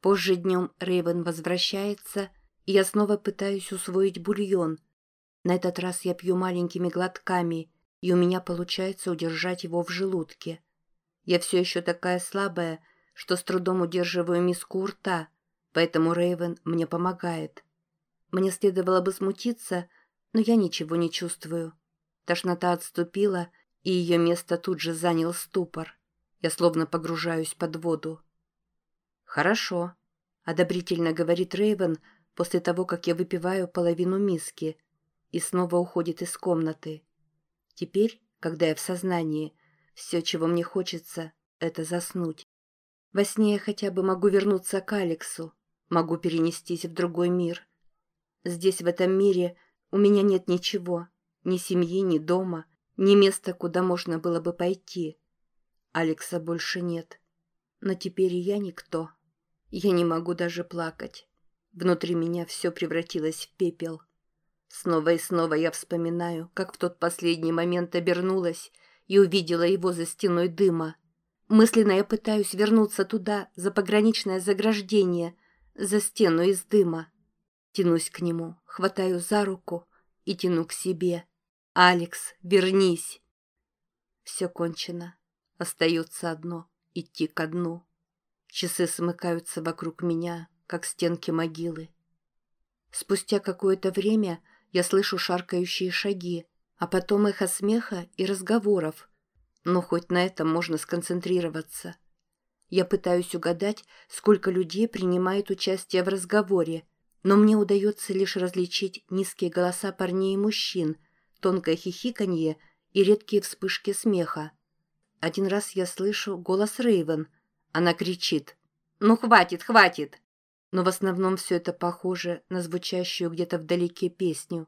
Позже днем Рейвен возвращается, и я снова пытаюсь усвоить бульон. На этот раз я пью маленькими глотками, и у меня получается удержать его в желудке. Я все еще такая слабая, что с трудом удерживаю миску у рта, поэтому Рейвен мне помогает. Мне следовало бы смутиться, но я ничего не чувствую. Тошнота отступила, и ее место тут же занял ступор. Я словно погружаюсь под воду. «Хорошо», — одобрительно говорит Рейвен после того, как я выпиваю половину миски, и снова уходит из комнаты. Теперь, когда я в сознании, все, чего мне хочется, это заснуть. Во сне я хотя бы могу вернуться к Алексу, могу перенестись в другой мир. Здесь, в этом мире, у меня нет ничего, ни семьи, ни дома, ни места, куда можно было бы пойти. Алекса больше нет. Но теперь и я никто. Я не могу даже плакать. Внутри меня все превратилось в пепел. Снова и снова я вспоминаю, как в тот последний момент обернулась и увидела его за стеной дыма. Мысленно я пытаюсь вернуться туда, за пограничное заграждение, за стену из дыма. Тянусь к нему, хватаю за руку и тяну к себе. «Алекс, вернись!» Все кончено. Остается одно — идти ко дну. Часы смыкаются вокруг меня, как стенки могилы. Спустя какое-то время я слышу шаркающие шаги, а потом эхо смеха и разговоров. Но хоть на этом можно сконцентрироваться. Я пытаюсь угадать, сколько людей принимает участие в разговоре, но мне удается лишь различить низкие голоса парней и мужчин — тонкое хихиканье и редкие вспышки смеха. Один раз я слышу голос Рейвен. Она кричит «Ну хватит, хватит!» Но в основном все это похоже на звучащую где-то вдалеке песню.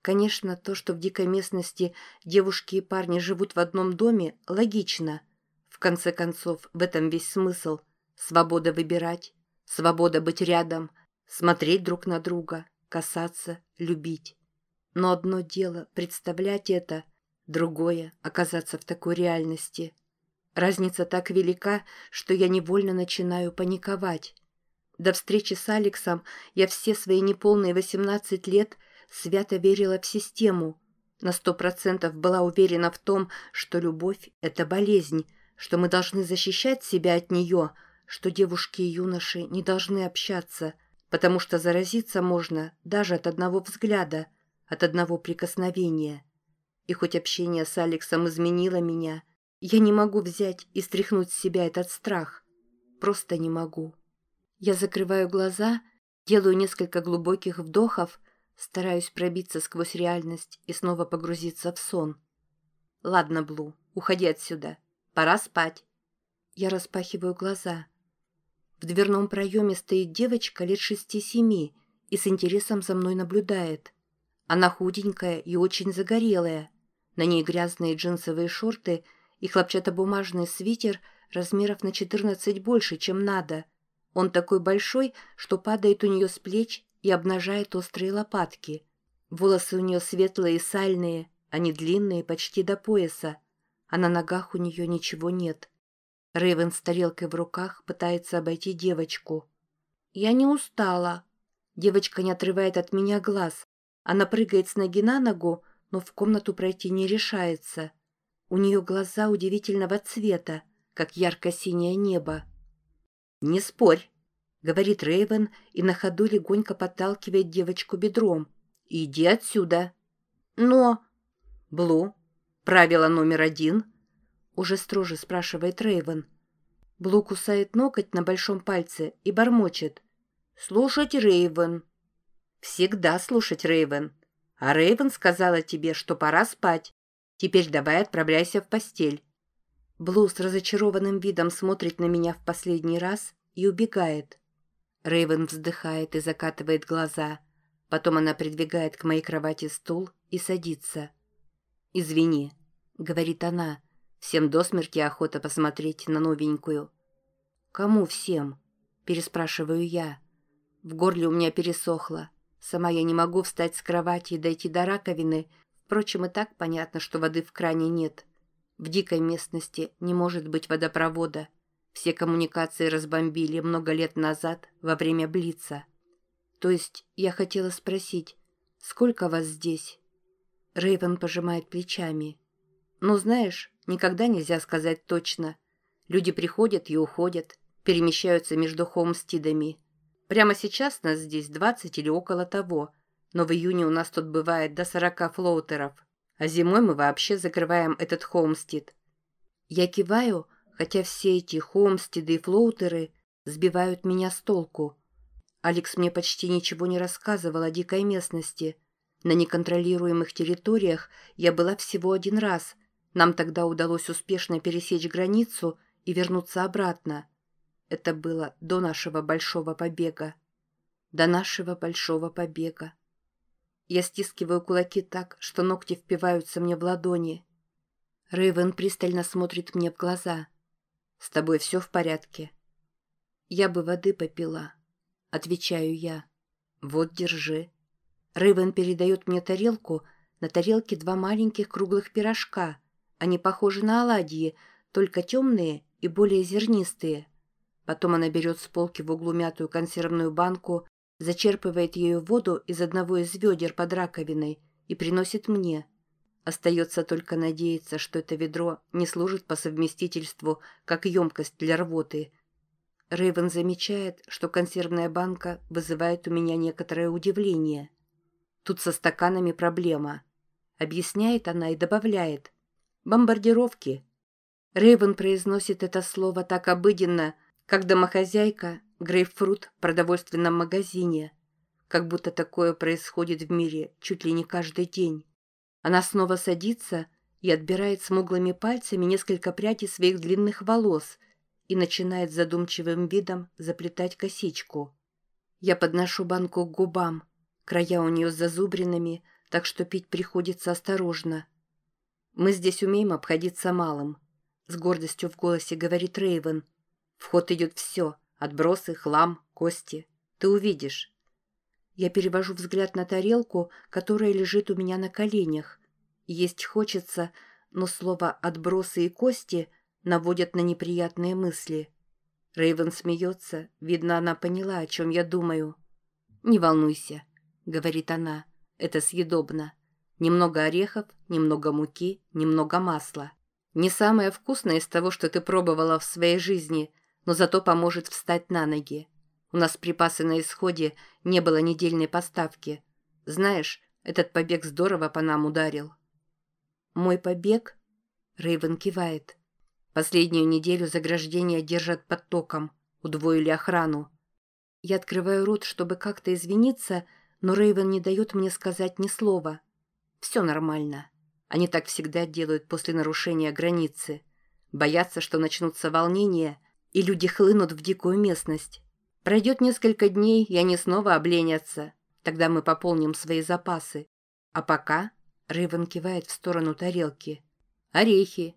Конечно, то, что в дикой местности девушки и парни живут в одном доме, логично. В конце концов, в этом весь смысл. Свобода выбирать, свобода быть рядом, смотреть друг на друга, касаться, любить. Но одно дело представлять это, другое — оказаться в такой реальности. Разница так велика, что я невольно начинаю паниковать. До встречи с Алексом я все свои неполные 18 лет свято верила в систему. На сто процентов была уверена в том, что любовь — это болезнь, что мы должны защищать себя от нее, что девушки и юноши не должны общаться, потому что заразиться можно даже от одного взгляда — от одного прикосновения. И хоть общение с Алексом изменило меня, я не могу взять и стряхнуть с себя этот страх. Просто не могу. Я закрываю глаза, делаю несколько глубоких вдохов, стараюсь пробиться сквозь реальность и снова погрузиться в сон. «Ладно, Блу, уходи отсюда. Пора спать». Я распахиваю глаза. В дверном проеме стоит девочка лет шести-семи и с интересом за мной наблюдает. Она худенькая и очень загорелая. На ней грязные джинсовые шорты и хлопчатобумажный свитер размеров на 14 больше, чем надо. Он такой большой, что падает у нее с плеч и обнажает острые лопатки. Волосы у нее светлые и сальные, они длинные почти до пояса, а на ногах у нее ничего нет. Рэйвен с тарелкой в руках пытается обойти девочку. «Я не устала». Девочка не отрывает от меня глаз. Она прыгает с ноги на ногу, но в комнату пройти не решается. У нее глаза удивительного цвета, как ярко-синее небо. «Не спорь», — говорит Рейвен и на ходу легонько подталкивает девочку бедром. «Иди отсюда». «Но...» «Блу, правило номер один», — уже строже спрашивает Рейвен. Блу кусает ноготь на большом пальце и бормочет. «Слушать Рейвен». Всегда слушать Рейвен. А Рейвен сказала тебе, что пора спать. Теперь давай отправляйся в постель. Блу с разочарованным видом смотрит на меня в последний раз и убегает. Рейвен вздыхает и закатывает глаза. Потом она придвигает к моей кровати стул и садится. «Извини», — говорит она, — «всем до смерти охота посмотреть на новенькую». «Кому всем?» — переспрашиваю я. В горле у меня пересохло. Сама я не могу встать с кровати и дойти до раковины. Впрочем, и так понятно, что воды в кране нет. В дикой местности не может быть водопровода. Все коммуникации разбомбили много лет назад во время Блица. То есть я хотела спросить, сколько вас здесь? Рейвен пожимает плечами. Ну, знаешь, никогда нельзя сказать точно. Люди приходят и уходят, перемещаются между холмстидами. Прямо сейчас нас здесь 20 или около того, но в июне у нас тут бывает до 40 флоутеров, а зимой мы вообще закрываем этот холмстид. Я киваю, хотя все эти холмстиды и флоутеры сбивают меня с толку. Алекс мне почти ничего не рассказывал о дикой местности. На неконтролируемых территориях я была всего один раз. Нам тогда удалось успешно пересечь границу и вернуться обратно. Это было до нашего большого побега. До нашего большого побега. Я стискиваю кулаки так, что ногти впиваются мне в ладони. Рейвен пристально смотрит мне в глаза. «С тобой все в порядке?» «Я бы воды попила», — отвечаю я. «Вот, держи». Рейвен передает мне тарелку. На тарелке два маленьких круглых пирожка. Они похожи на оладьи, только темные и более зернистые. Потом она берет с полки в углу мятую консервную банку, зачерпывает ею воду из одного из ведер под раковиной и приносит мне. Остается только надеяться, что это ведро не служит по совместительству как емкость для рвоты. Рейвен замечает, что консервная банка вызывает у меня некоторое удивление. Тут со стаканами проблема. Объясняет она и добавляет. Бомбардировки. Рейвен произносит это слово так обыденно, как домохозяйка грейпфрут в продовольственном магазине. Как будто такое происходит в мире чуть ли не каждый день. Она снова садится и отбирает смуглыми пальцами несколько прядей своих длинных волос и начинает задумчивым видом заплетать косичку. Я подношу банку к губам. Края у нее с зазубринами, так что пить приходится осторожно. «Мы здесь умеем обходиться малым», — с гордостью в голосе говорит Рейвен. В ход идет все — отбросы, хлам, кости. Ты увидишь. Я перевожу взгляд на тарелку, которая лежит у меня на коленях. Есть хочется, но слово «отбросы» и «кости» наводят на неприятные мысли. Рейвен смеется, видно, она поняла, о чем я думаю. «Не волнуйся», — говорит она, — «это съедобно. Немного орехов, немного муки, немного масла. Не самое вкусное из того, что ты пробовала в своей жизни — но зато поможет встать на ноги. У нас припасы на исходе, не было недельной поставки. Знаешь, этот побег здорово по нам ударил. Мой побег? Рейвен кивает. Последнюю неделю заграждения держат под током, удвоили охрану. Я открываю рот, чтобы как-то извиниться, но Рейвен не дает мне сказать ни слова. Все нормально. Они так всегда делают после нарушения границы. Боятся, что начнутся волнения, и люди хлынут в дикую местность. Пройдет несколько дней, и они снова обленятся. Тогда мы пополним свои запасы. А пока Рейвен кивает в сторону тарелки. Орехи.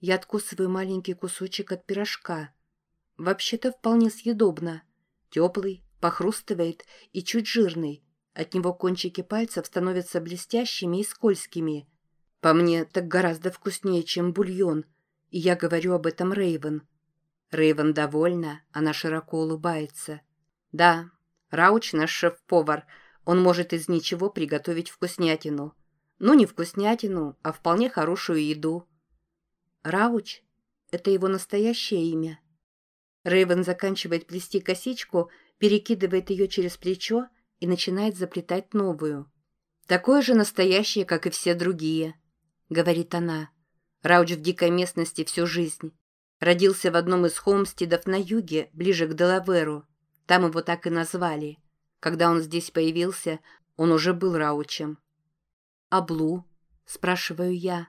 Я откусываю маленький кусочек от пирожка. Вообще-то вполне съедобно. Теплый, похрустывает и чуть жирный. От него кончики пальцев становятся блестящими и скользкими. По мне, так гораздо вкуснее, чем бульон. И я говорю об этом Рейвен. Рейвен довольна, она широко улыбается. «Да, Рауч наш шеф-повар. Он может из ничего приготовить вкуснятину. Ну, не вкуснятину, а вполне хорошую еду». «Рауч? Это его настоящее имя?» Рейвен заканчивает плести косичку, перекидывает ее через плечо и начинает заплетать новую. «Такое же настоящее, как и все другие», — говорит она. «Рауч в дикой местности всю жизнь. Родился в одном из холмстедов на юге, ближе к Делаверу. Там его так и назвали. Когда он здесь появился, он уже был раучем. «А Блу?» – спрашиваю я.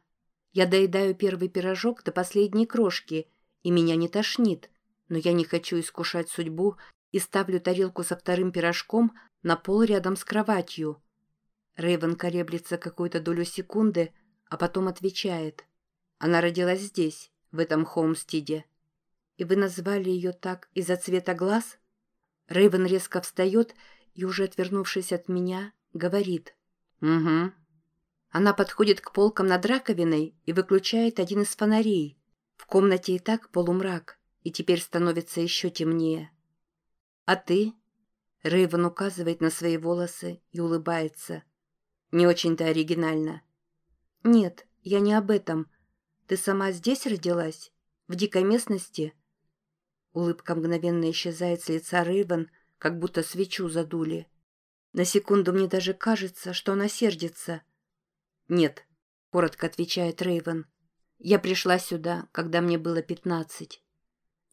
Я доедаю первый пирожок до последней крошки, и меня не тошнит, но я не хочу искушать судьбу и ставлю тарелку со вторым пирожком на пол рядом с кроватью. Рейвен колеблется какую-то долю секунды, а потом отвечает. Она родилась здесь в этом Холмстиде. И вы назвали ее так из-за цвета глаз? Рейвен резко встает и, уже отвернувшись от меня, говорит. «Угу». Она подходит к полкам над раковиной и выключает один из фонарей. В комнате и так полумрак. и теперь становится еще темнее. «А ты?» Рейвен указывает на свои волосы и улыбается. «Не очень-то оригинально». «Нет, я не об этом. Ты сама здесь родилась? В дикой местности?» Улыбка мгновенно исчезает с лица Рейвен, как будто свечу задули. На секунду мне даже кажется, что она сердится. «Нет», — коротко отвечает Рейвен. «Я пришла сюда, когда мне было пятнадцать.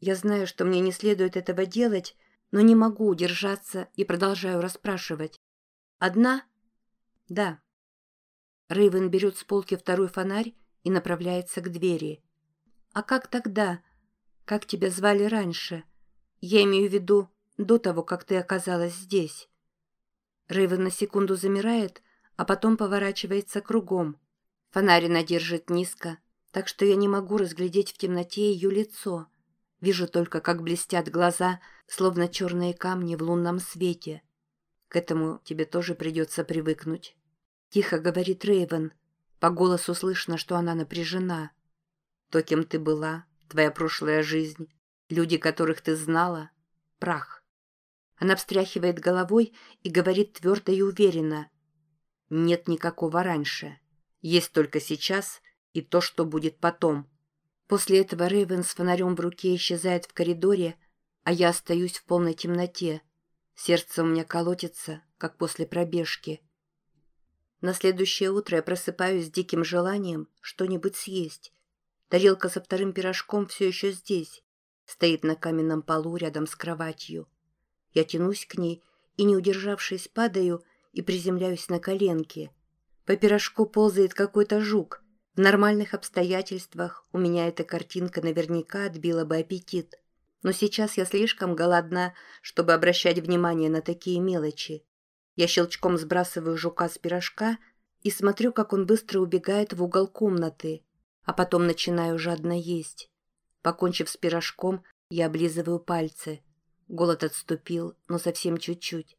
Я знаю, что мне не следует этого делать, но не могу удержаться и продолжаю расспрашивать. Одна? Да. Рейвен берет с полки второй фонарь и направляется к двери. А как тогда? Как тебя звали раньше? Я имею в виду до того, как ты оказалась здесь. Рейвен на секунду замирает, а потом поворачивается кругом. Фонарь она держит низко, так что я не могу разглядеть в темноте ее лицо. Вижу только, как блестят глаза, словно черные камни в лунном свете. К этому тебе тоже придется привыкнуть. Тихо говорит Рейвен. По голосу слышно, что она напряжена. То, кем ты была, твоя прошлая жизнь, люди, которых ты знала — прах. Она встряхивает головой и говорит твердо и уверенно. Нет никакого раньше. Есть только сейчас и то, что будет потом. После этого Рейвен с фонарем в руке исчезает в коридоре, а я остаюсь в полной темноте. Сердце у меня колотится, как после пробежки. На следующее утро я просыпаюсь с диким желанием что-нибудь съесть. Тарелка со вторым пирожком все еще здесь, стоит на каменном полу рядом с кроватью. Я тянусь к ней и, не удержавшись, падаю и приземляюсь на коленки. По пирожку ползает какой-то жук, в нормальных обстоятельствах у меня эта картинка наверняка отбила бы аппетит. Но сейчас я слишком голодна, чтобы обращать внимание на такие мелочи. Я щелчком сбрасываю жука с пирожка и смотрю, как он быстро убегает в угол комнаты, а потом начинаю жадно есть. Покончив с пирожком, я облизываю пальцы. Голод отступил, но совсем чуть-чуть.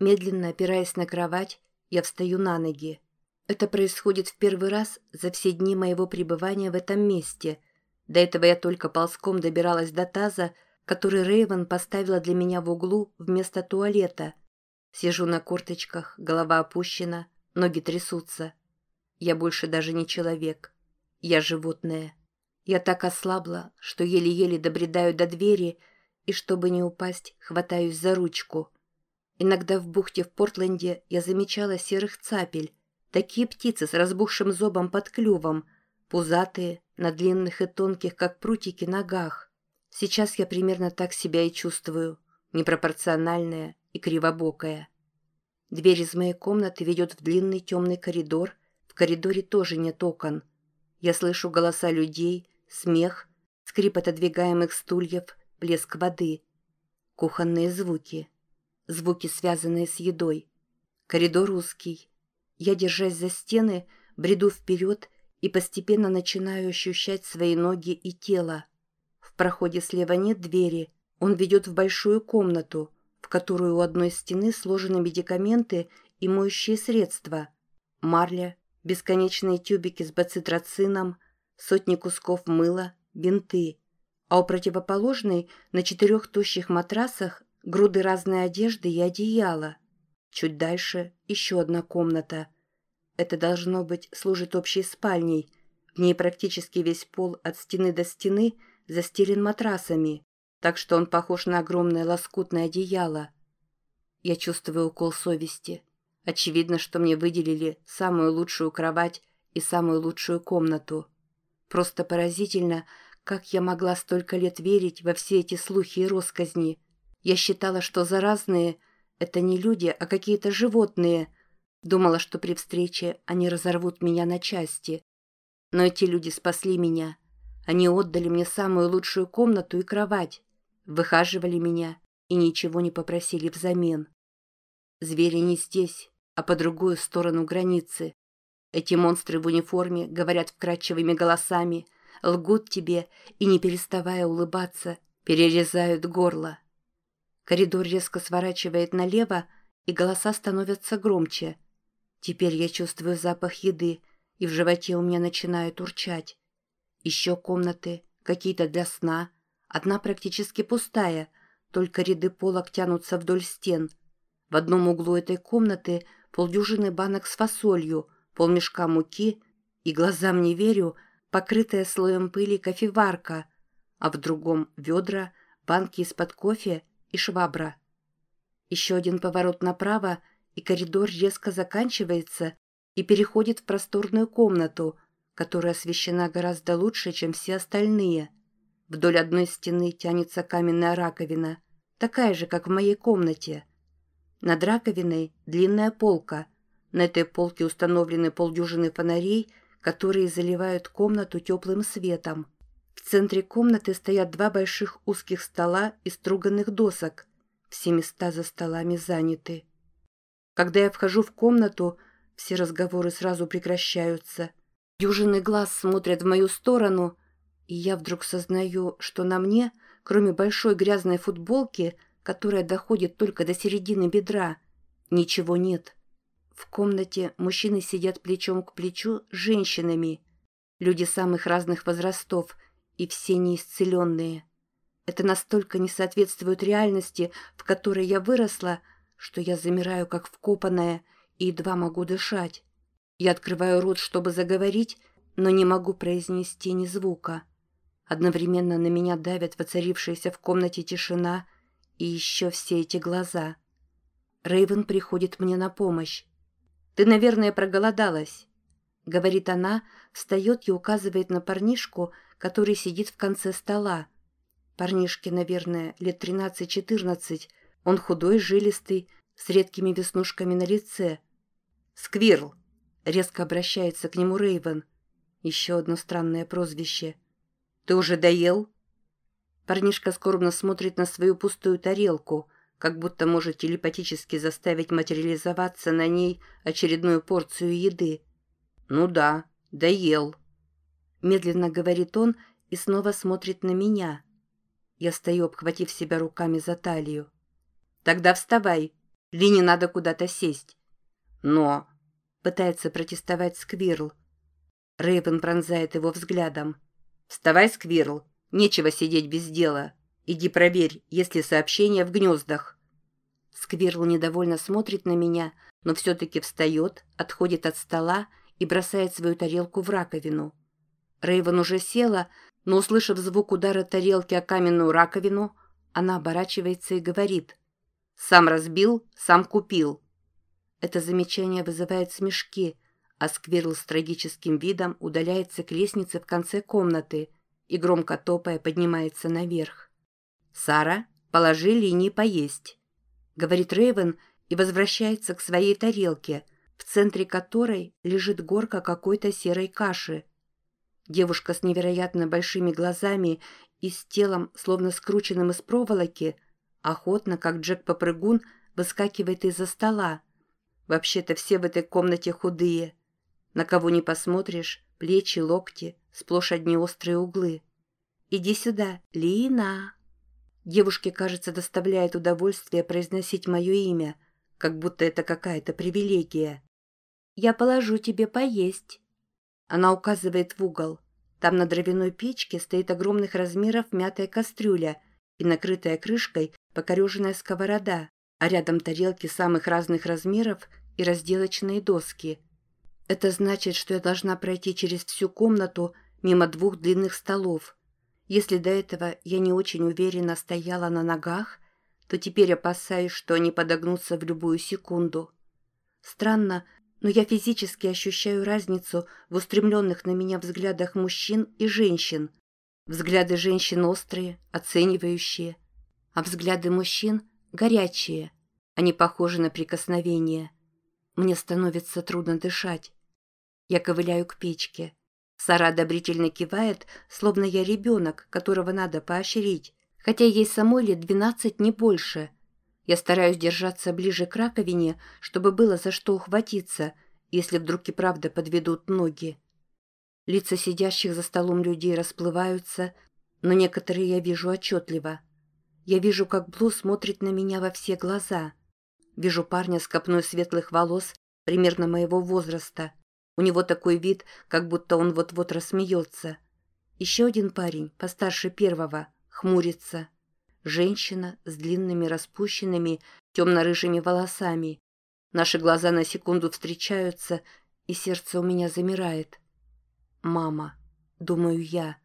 Медленно опираясь на кровать, я встаю на ноги. Это происходит в первый раз за все дни моего пребывания в этом месте. До этого я только ползком добиралась до таза, который Рейвен поставила для меня в углу вместо туалета. Сижу на корточках, голова опущена, ноги трясутся. Я больше даже не человек. Я животное. Я так ослабла, что еле-еле добредаю до двери и, чтобы не упасть, хватаюсь за ручку. Иногда в бухте в Портленде я замечала серых цапель, Такие птицы с разбухшим зобом под клювом, пузатые, на длинных и тонких, как прутики, ногах. Сейчас я примерно так себя и чувствую, непропорциональная и кривобокая. Дверь из моей комнаты ведет в длинный темный коридор. В коридоре тоже нет окон. Я слышу голоса людей, смех, скрип отодвигаемых стульев, плеск воды. Кухонные звуки. Звуки, связанные с едой. Коридор узкий, я, держась за стены, бреду вперед и постепенно начинаю ощущать свои ноги и тело. В проходе слева нет двери, он ведет в большую комнату, в которую у одной стены сложены медикаменты и моющие средства. Марля, бесконечные тюбики с бацитроцином, сотни кусков мыла, бинты. А у противоположной на четырех тощих матрасах груды разной одежды и одеяла – Чуть дальше еще одна комната. Это, должно быть, служит общей спальней. В ней практически весь пол от стены до стены застелен матрасами, так что он похож на огромное лоскутное одеяло. Я чувствую укол совести. Очевидно, что мне выделили самую лучшую кровать и самую лучшую комнату. Просто поразительно, как я могла столько лет верить во все эти слухи и росказни. Я считала, что заразные – это не люди, а какие-то животные. Думала, что при встрече они разорвут меня на части. Но эти люди спасли меня. Они отдали мне самую лучшую комнату и кровать. Выхаживали меня и ничего не попросили взамен. Звери не здесь, а по другую сторону границы. Эти монстры в униформе говорят вкрадчивыми голосами, лгут тебе и, не переставая улыбаться, перерезают горло. Коридор резко сворачивает налево, и голоса становятся громче. Теперь я чувствую запах еды, и в животе у меня начинает урчать. Еще комнаты, какие-то для сна, Одна практически пустая, только ряды полок тянутся вдоль стен. В одном углу этой комнаты полдюжины банок с фасолью, полмешка муки и, глазам не верю, покрытая слоем пыли кофеварка, а в другом — ведра, банки из-под кофе и швабра. Еще один поворот направо, и коридор резко заканчивается и переходит в просторную комнату, которая освещена гораздо лучше, чем все остальные. Вдоль одной стены тянется каменная раковина, такая же, как в моей комнате. Над раковиной длинная полка. На этой полке установлены полдюжины фонарей, которые заливают комнату теплым светом. В центре комнаты стоят два больших узких стола из струганных досок. Все места за столами заняты. Когда я вхожу в комнату, все разговоры сразу прекращаются. Дюжины глаз смотрят в мою сторону, и я вдруг сознаю, что на мне, кроме большой грязной футболки, которая доходит только до середины бедра, ничего нет. В комнате мужчины сидят плечом к плечу с женщинами. Люди самых разных возрастов и все неисцеленные. Это настолько не соответствует реальности, в которой я выросла, что я замираю как вкопанная и едва могу дышать. Я открываю рот, чтобы заговорить, но не могу произнести ни звука. Одновременно на меня давят воцарившаяся в комнате тишина и еще все эти глаза. Рейвен приходит мне на помощь. «Ты, наверное, проголодалась», — говорит она, встает и указывает на парнишку, который сидит в конце стола. Парнишке, наверное, лет тринадцать-четырнадцать. Он худой, жилистый, с редкими веснушками на лице. «Сквирл!» — резко обращается к нему Рейвен. Еще одно странное прозвище. «Ты уже доел?» Парнишка скорбно смотрит на свою пустую тарелку, как будто может телепатически заставить материализоваться на ней очередную порцию еды. «Ну да, доел», — медленно говорит он и снова смотрит на меня. Я стою, обхватив себя руками за талию. «Тогда вставай. Лине надо куда-то сесть». «Но...» — пытается протестовать Сквирл. Рейвен пронзает его взглядом. «Вставай, Сквирл. Нечего сидеть без дела. Иди проверь, есть ли сообщения в гнездах». Сквирл недовольно смотрит на меня, но все-таки встает, отходит от стола и бросает свою тарелку в раковину. Рейвен уже села, но, услышав звук удара тарелки о каменную раковину, она оборачивается и говорит «Сам разбил, сам купил». Это замечание вызывает смешки, а Сквирл с трагическим видом удаляется к лестнице в конце комнаты и, громко топая, поднимается наверх. «Сара, положи линии поесть», — говорит Рейвен и возвращается к своей тарелке, в центре которой лежит горка какой-то серой каши. Девушка с невероятно большими глазами и с телом, словно скрученным из проволоки, охотно, как Джек-попрыгун, выскакивает из-за стола. Вообще-то все в этой комнате худые. На кого не посмотришь, плечи, локти, сплошь одни острые углы. «Иди сюда, Лина!» Девушке, кажется, доставляет удовольствие произносить мое имя, как будто это какая-то привилегия. «Я положу тебе поесть». Она указывает в угол. Там на дровяной печке стоит огромных размеров мятая кастрюля и накрытая крышкой покореженная сковорода, а рядом тарелки самых разных размеров и разделочные доски. Это значит, что я должна пройти через всю комнату мимо двух длинных столов. Если до этого я не очень уверенно стояла на ногах, то теперь опасаюсь, что они подогнутся в любую секунду. Странно, но я физически ощущаю разницу в устремленных на меня взглядах мужчин и женщин. Взгляды женщин острые, оценивающие, а взгляды мужчин горячие. Они похожи на прикосновение. Мне становится трудно дышать. Я ковыляю к печке. Сара одобрительно кивает, словно я ребенок, которого надо поощрить, хотя ей самой лет двенадцать не больше. Я стараюсь держаться ближе к раковине, чтобы было за что ухватиться, если вдруг и правда подведут ноги. Лица сидящих за столом людей расплываются, но некоторые я вижу отчетливо. Я вижу, как Блу смотрит на меня во все глаза. Вижу парня с копной светлых волос, примерно моего возраста, у него такой вид, как будто он вот-вот рассмеется. Еще один парень, постарше первого, хмурится. Женщина с длинными распущенными темно-рыжими волосами. Наши глаза на секунду встречаются, и сердце у меня замирает. «Мама», — думаю я.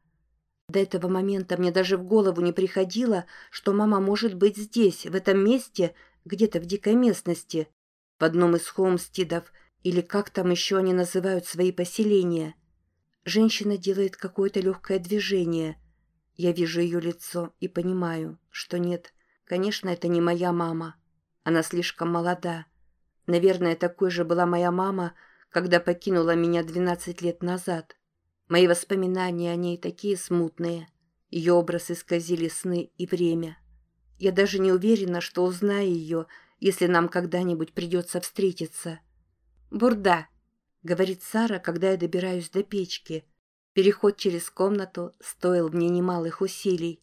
До этого момента мне даже в голову не приходило, что мама может быть здесь, в этом месте, где-то в дикой местности, в одном из холмстидов, или как там еще они называют свои поселения. Женщина делает какое-то легкое движение. Я вижу ее лицо и понимаю, что нет, конечно, это не моя мама. Она слишком молода. Наверное, такой же была моя мама, когда покинула меня 12 лет назад. Мои воспоминания о ней такие смутные. Ее образ исказили сны и время. Я даже не уверена, что узнаю ее, если нам когда-нибудь придется встретиться. «Бурда», — говорит Сара, когда я добираюсь до печки. Переход через комнату стоил мне немалых усилий.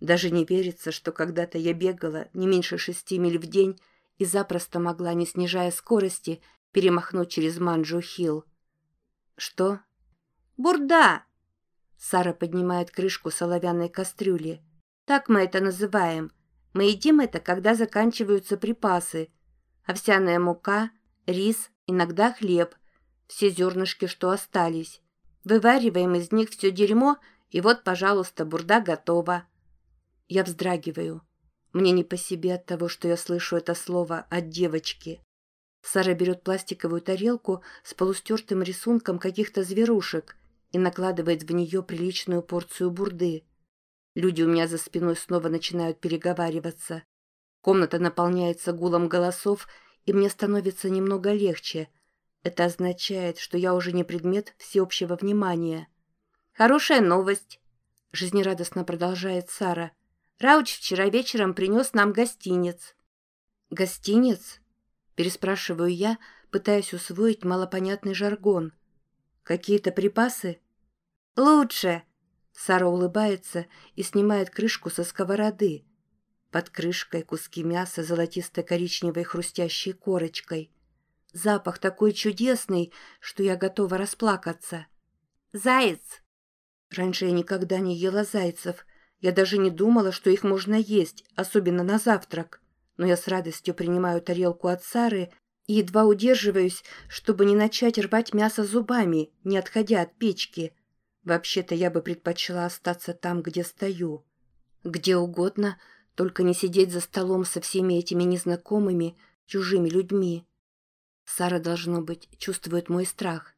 Даже не верится, что когда-то я бегала не меньше шести миль в день и запросто могла, не снижая скорости, перемахнуть через Манджу-Хилл. «Что?» «Бурда!» Сара поднимает крышку соловянной кастрюли. «Так мы это называем. Мы едим это, когда заканчиваются припасы. Овсяная мука, рис, иногда хлеб, все зернышки, что остались. Вывариваем из них все дерьмо, и вот, пожалуйста, бурда готова». Я вздрагиваю. Мне не по себе от того, что я слышу это слово от девочки. Сара берет пластиковую тарелку с полустертым рисунком каких-то зверушек и накладывает в нее приличную порцию бурды. Люди у меня за спиной снова начинают переговариваться. Комната наполняется гулом голосов, и мне становится немного легче. Это означает, что я уже не предмет всеобщего внимания. «Хорошая новость», — жизнерадостно продолжает Сара. «Рауч вчера вечером принес нам гостиниц». «Гостиниц?» — переспрашиваю я, пытаясь усвоить малопонятный жаргон. «Какие-то припасы?» «Лучше!» Сара улыбается и снимает крышку со сковороды. Под крышкой куски мяса золотисто-коричневой хрустящей корочкой. Запах такой чудесный, что я готова расплакаться. «Заяц!» Раньше я никогда не ела зайцев. Я даже не думала, что их можно есть, особенно на завтрак. Но я с радостью принимаю тарелку от Сары и едва удерживаюсь, чтобы не начать рвать мясо зубами, не отходя от печки. Вообще-то я бы предпочла остаться там, где стою. Где угодно, только не сидеть за столом со всеми этими незнакомыми, чужими людьми. Сара, должно быть, чувствует мой страх.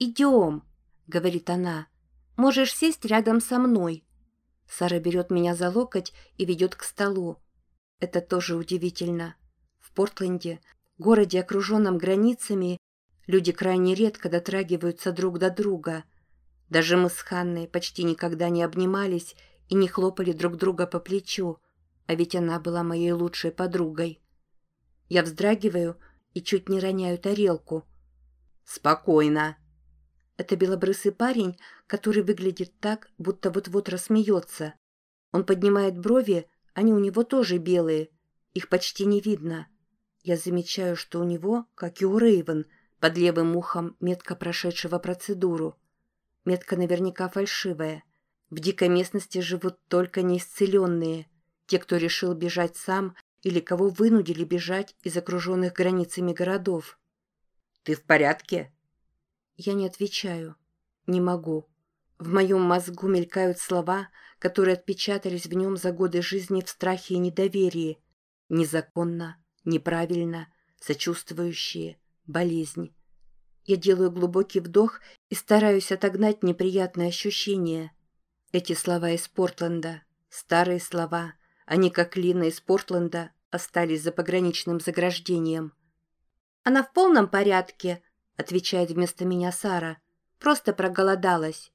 «Идем», — говорит она. «Можешь сесть рядом со мной». Сара берет меня за локоть и ведет к столу. Это тоже удивительно. В Портленде, городе, окруженном границами, люди крайне редко дотрагиваются друг до друга — даже мы с Ханной почти никогда не обнимались и не хлопали друг друга по плечу, а ведь она была моей лучшей подругой. Я вздрагиваю и чуть не роняю тарелку. «Спокойно!» Это белобрысый парень, который выглядит так, будто вот-вот рассмеется. Он поднимает брови, они у него тоже белые, их почти не видно. Я замечаю, что у него, как и у Рейвен, под левым ухом метка прошедшего процедуру. Метка наверняка фальшивая. В дикой местности живут только неисцеленные, те, кто решил бежать сам или кого вынудили бежать из окруженных границами городов. «Ты в порядке?» Я не отвечаю. Не могу. В моем мозгу мелькают слова, которые отпечатались в нем за годы жизни в страхе и недоверии. Незаконно, неправильно, сочувствующие, болезнь. Я делаю глубокий вдох и стараюсь отогнать неприятные ощущения. Эти слова из Портленда, старые слова, они, как Лина из Портленда, остались за пограничным заграждением. «Она в полном порядке», — отвечает вместо меня Сара. «Просто проголодалась».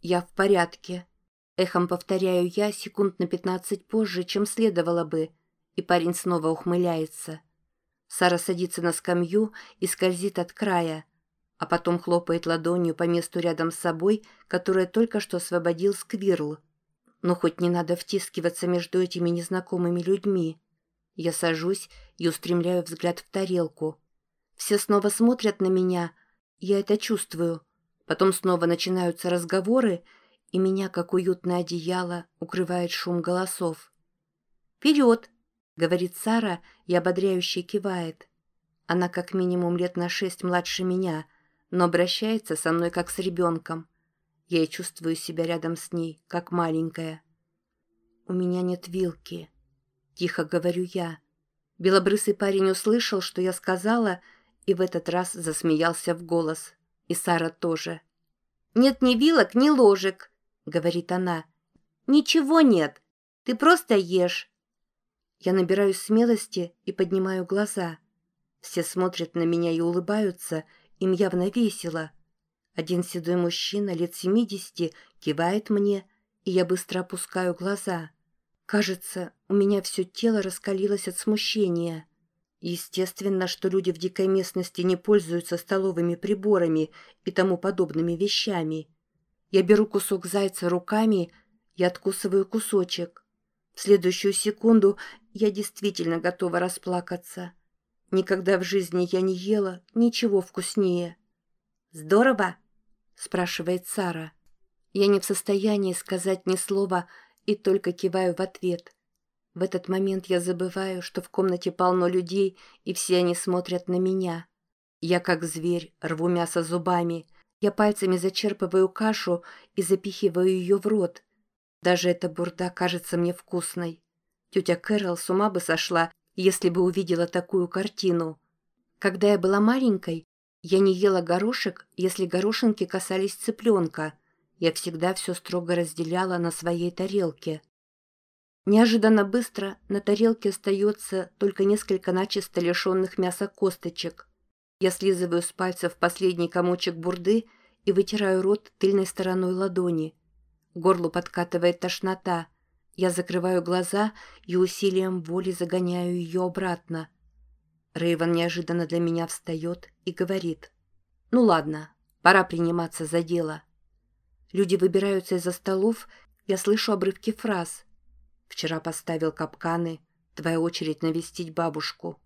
«Я в порядке», — эхом повторяю я секунд на пятнадцать позже, чем следовало бы, и парень снова ухмыляется. Сара садится на скамью и скользит от края, а потом хлопает ладонью по месту рядом с собой, которое только что освободил Сквирл. Но хоть не надо втискиваться между этими незнакомыми людьми. Я сажусь и устремляю взгляд в тарелку. Все снова смотрят на меня, я это чувствую. Потом снова начинаются разговоры, и меня, как уютное одеяло, укрывает шум голосов. «Вперед!» — говорит Сара и ободряюще кивает. Она как минимум лет на шесть младше меня, но обращается со мной как с ребенком. Я и чувствую себя рядом с ней, как маленькая. «У меня нет вилки», — тихо говорю я. Белобрысый парень услышал, что я сказала, и в этот раз засмеялся в голос. И Сара тоже. «Нет ни вилок, ни ложек», — говорит она. «Ничего нет. Ты просто ешь». Я набираюсь смелости и поднимаю глаза. Все смотрят на меня и улыбаются, им явно весело. Один седой мужчина лет семидесяти кивает мне, и я быстро опускаю глаза. Кажется, у меня все тело раскалилось от смущения. Естественно, что люди в дикой местности не пользуются столовыми приборами и тому подобными вещами. Я беру кусок зайца руками и откусываю кусочек. В следующую секунду я действительно готова расплакаться. Никогда в жизни я не ела ничего вкуснее. «Здорово?» – спрашивает Сара. Я не в состоянии сказать ни слова и только киваю в ответ. В этот момент я забываю, что в комнате полно людей, и все они смотрят на меня. Я, как зверь, рву мясо зубами. Я пальцами зачерпываю кашу и запихиваю ее в рот. Даже эта бурда кажется мне вкусной. Тетя Кэрол с ума бы сошла, если бы увидела такую картину. Когда я была маленькой, я не ела горошек, если горошинки касались цыпленка. Я всегда все строго разделяла на своей тарелке. Неожиданно быстро на тарелке остается только несколько начисто лишенных мяса косточек. Я слизываю с пальцев последний комочек бурды и вытираю рот тыльной стороной ладони. Горлу подкатывает тошнота. Я закрываю глаза и усилием воли загоняю ее обратно. Рейвен неожиданно для меня встает и говорит. «Ну ладно, пора приниматься за дело». Люди выбираются из-за столов, я слышу обрывки фраз. «Вчера поставил капканы, твоя очередь навестить бабушку».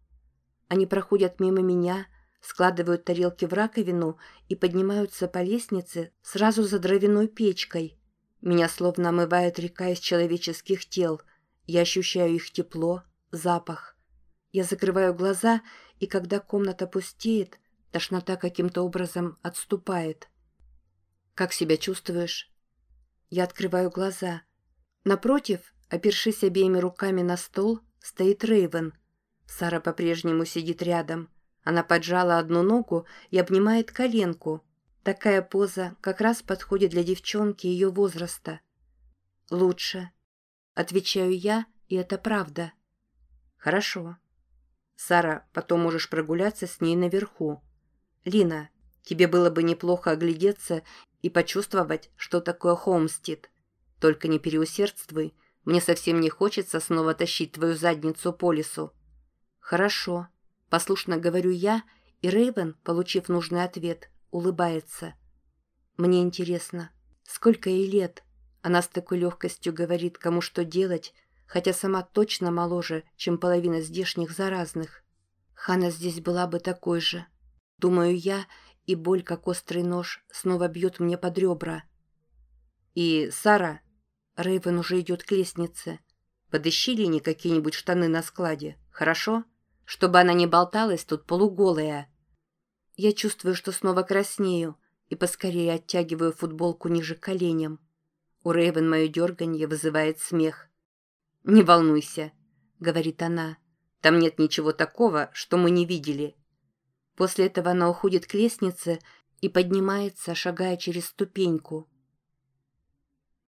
Они проходят мимо меня, складывают тарелки в раковину и поднимаются по лестнице сразу за дровяной печкой – меня словно омывает река из человеческих тел. Я ощущаю их тепло, запах. Я закрываю глаза, и когда комната пустеет, тошнота каким-то образом отступает. «Как себя чувствуешь?» Я открываю глаза. Напротив, опершись обеими руками на стол, стоит Рейвен. Сара по-прежнему сидит рядом. Она поджала одну ногу и обнимает коленку, Такая поза как раз подходит для девчонки ее возраста. «Лучше», — отвечаю я, и это правда. «Хорошо. Сара, потом можешь прогуляться с ней наверху. Лина, тебе было бы неплохо оглядеться и почувствовать, что такое Холмстит. Только не переусердствуй, мне совсем не хочется снова тащить твою задницу по лесу». «Хорошо», — послушно говорю я, и Рейвен, получив нужный ответ, улыбается. Мне интересно, сколько ей лет? Она с такой легкостью говорит, кому что делать, хотя сама точно моложе, чем половина здешних заразных. Хана здесь была бы такой же. Думаю я, и боль, как острый нож, снова бьет мне под ребра. И Сара... Рейвен уже идет к лестнице. Подыщи Лине какие-нибудь штаны на складе, хорошо? Чтобы она не болталась тут полуголая. Я чувствую, что снова краснею, и поскорее оттягиваю футболку ниже коленям. У Рэйвен мое дерганье вызывает смех. «Не волнуйся», — говорит она. «Там нет ничего такого, что мы не видели». После этого она уходит к лестнице и поднимается, шагая через ступеньку.